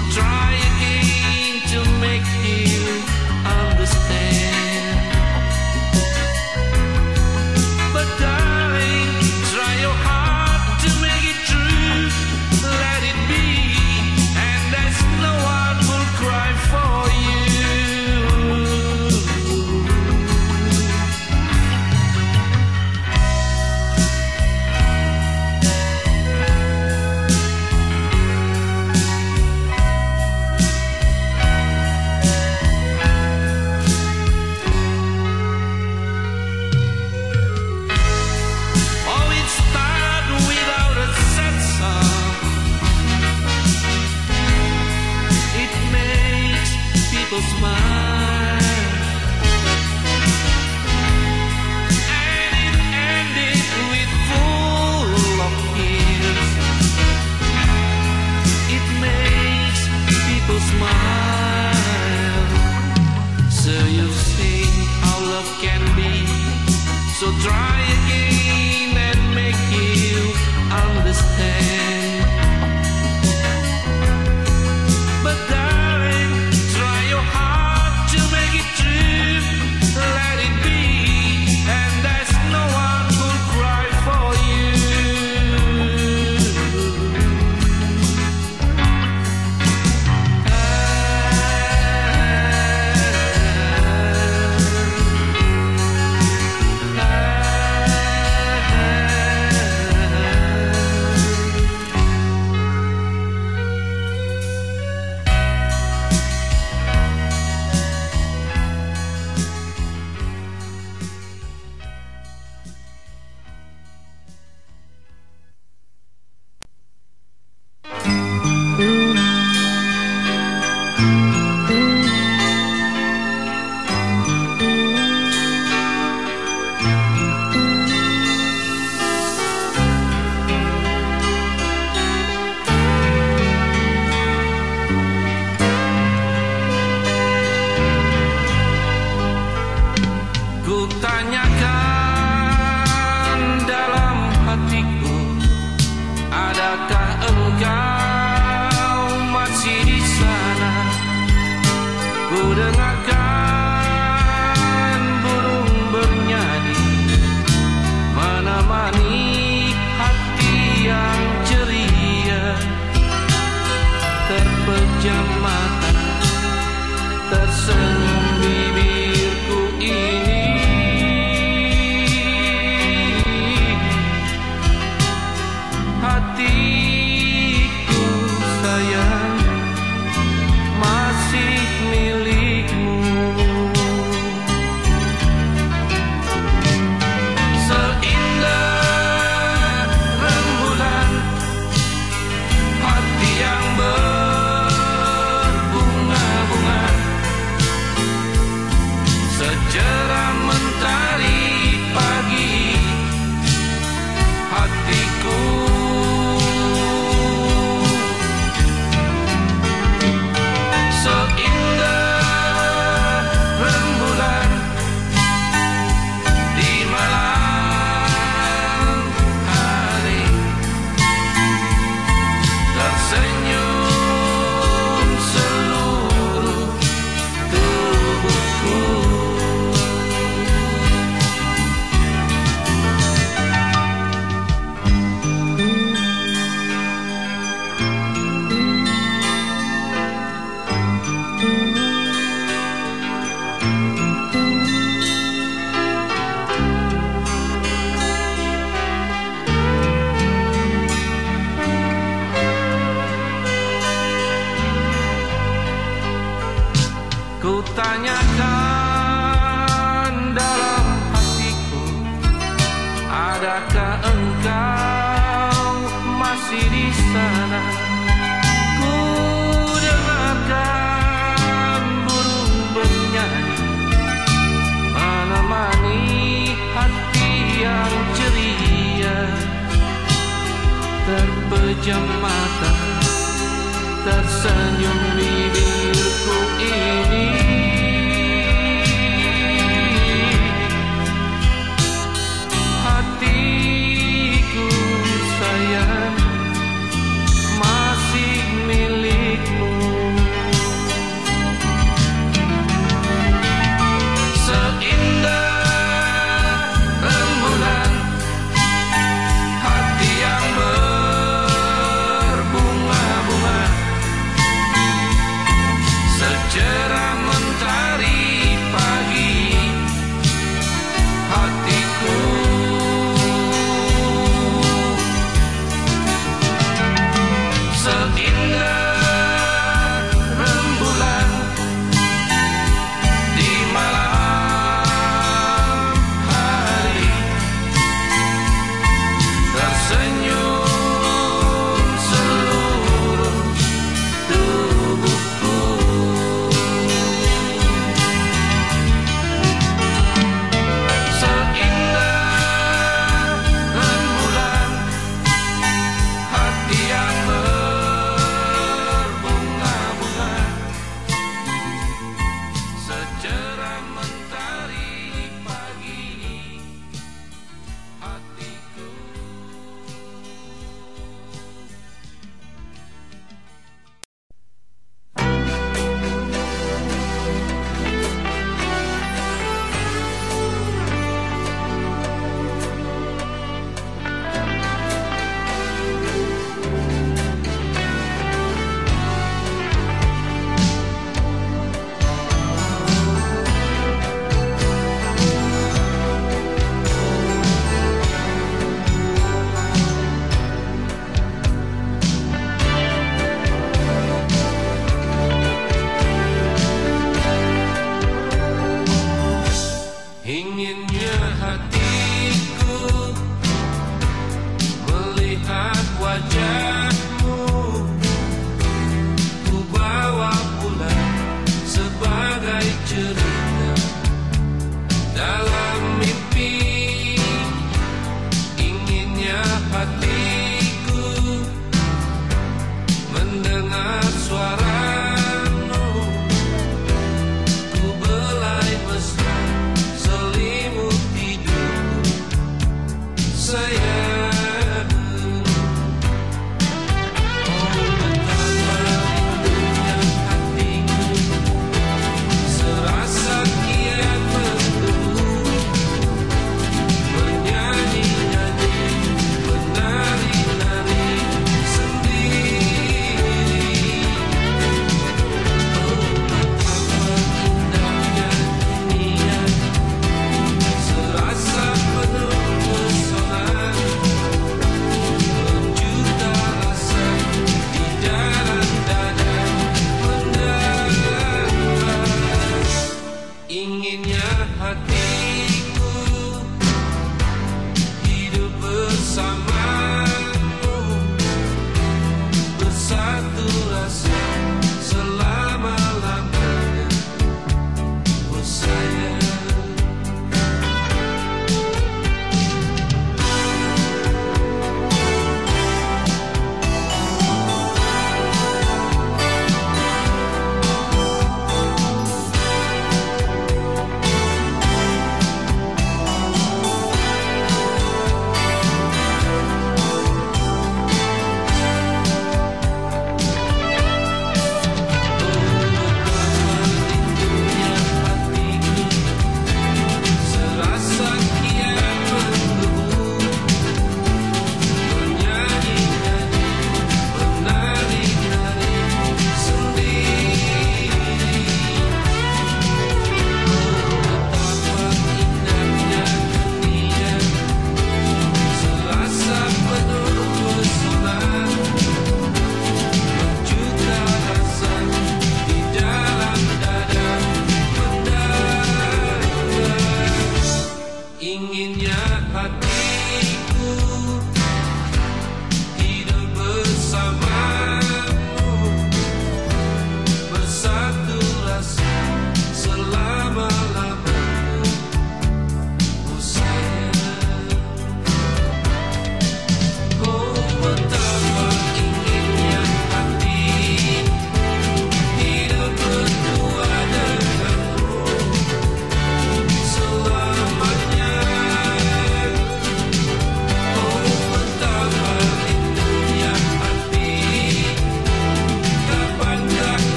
try it.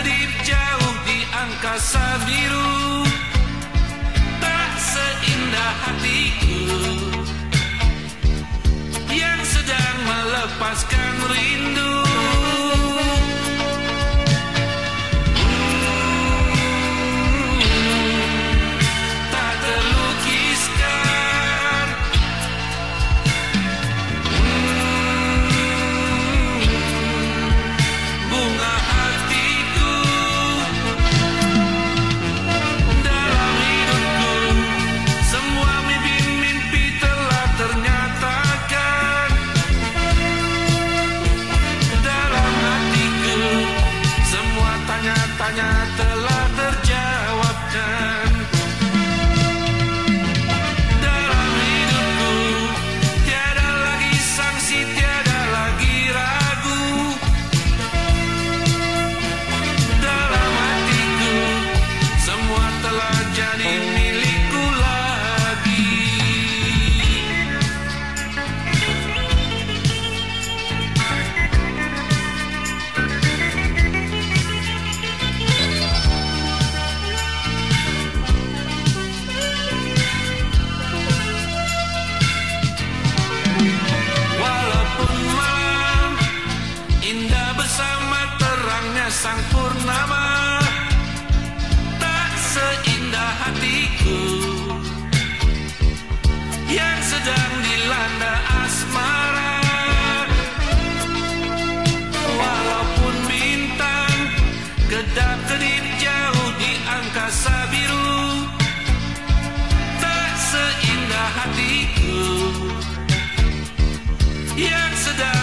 berkedip jauh di angkasa biru. Tak seindah hatiku. Yang sedang melepaskan rindu. yes Yesterday.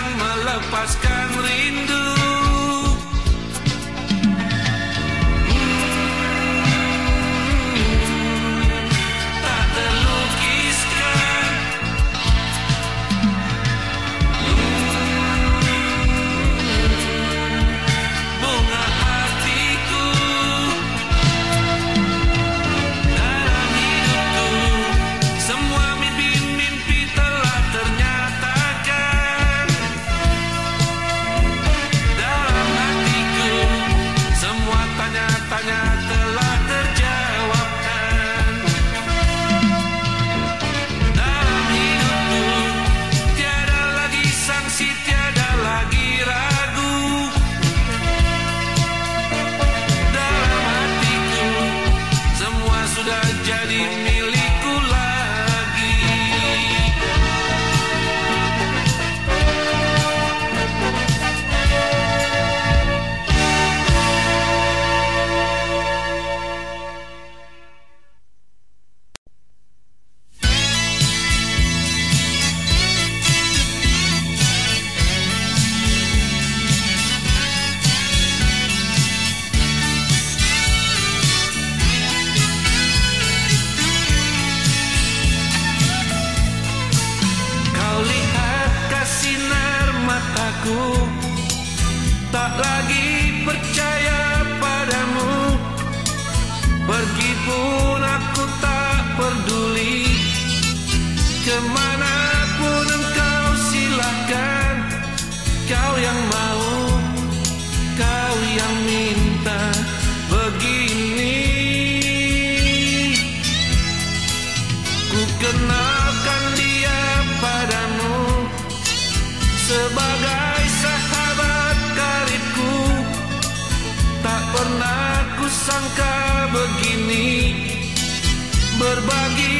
bagi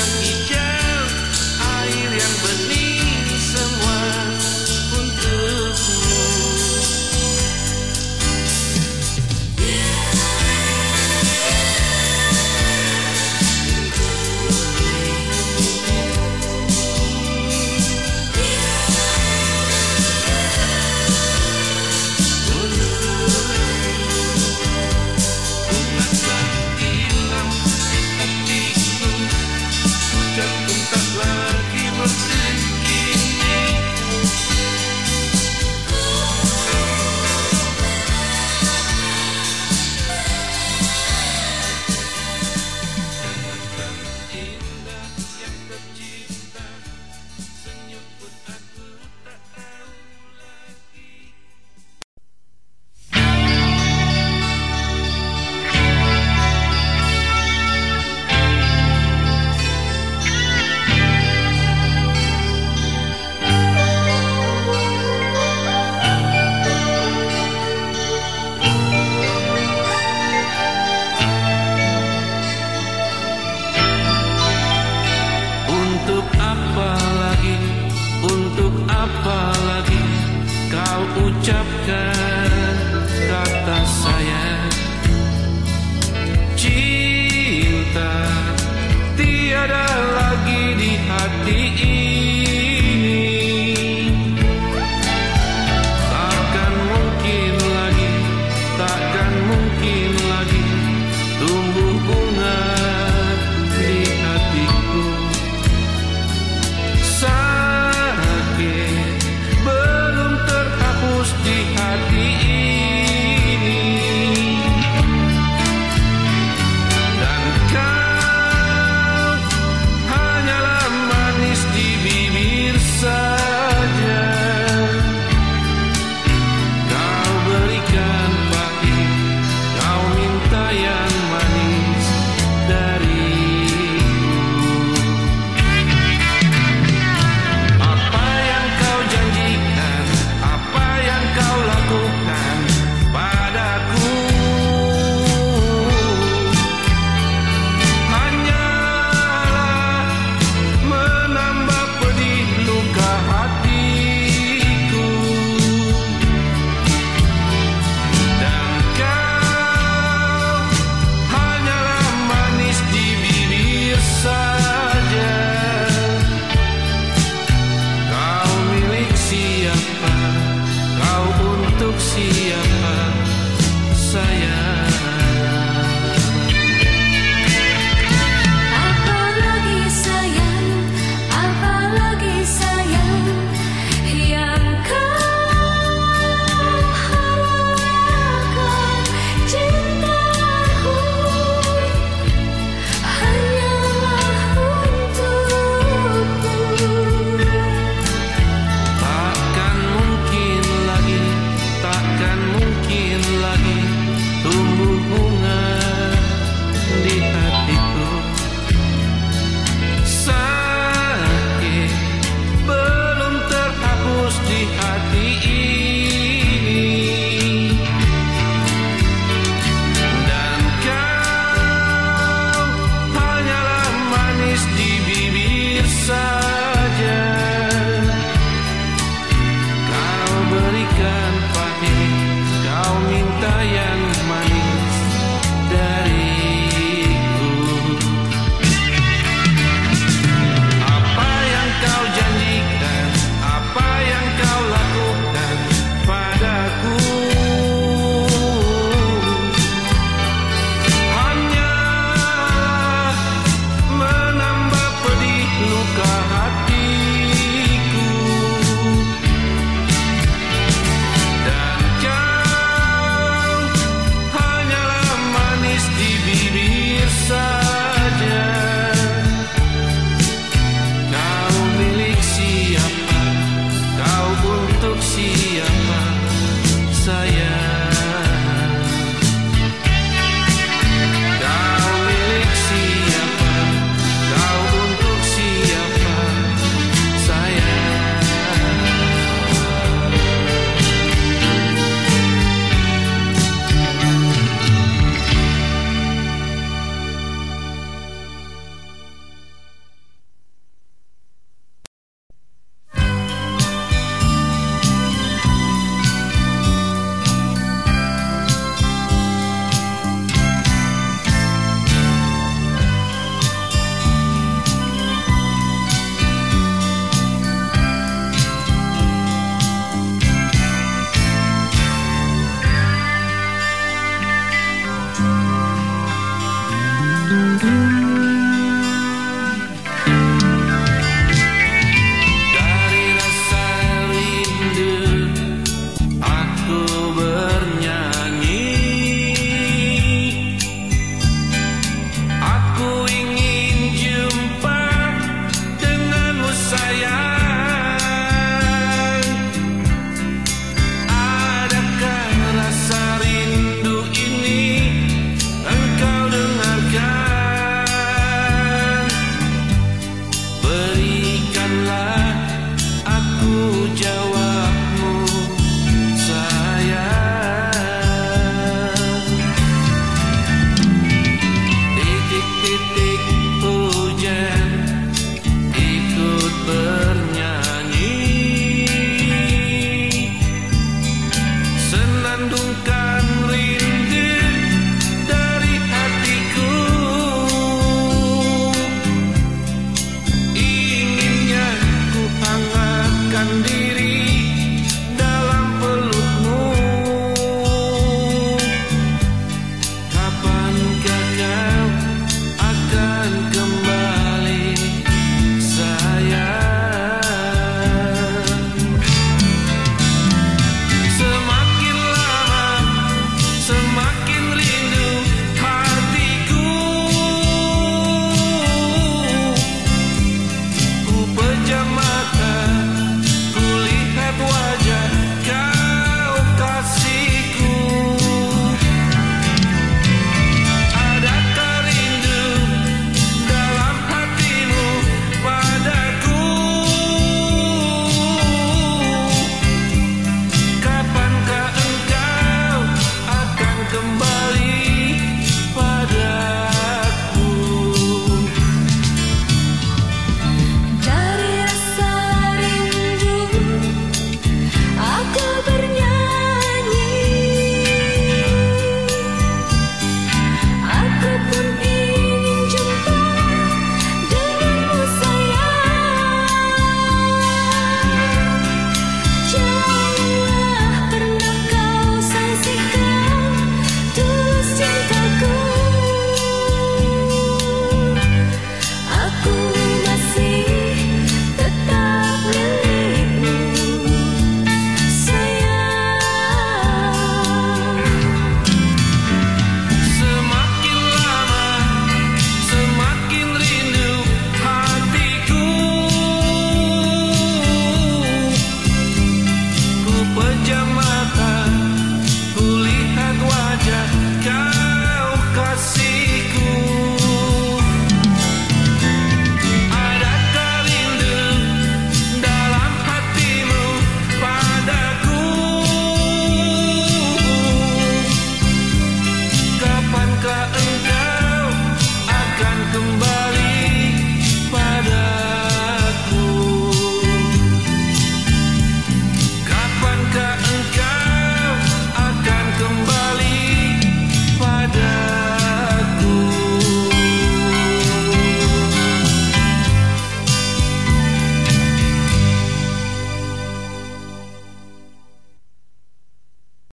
You.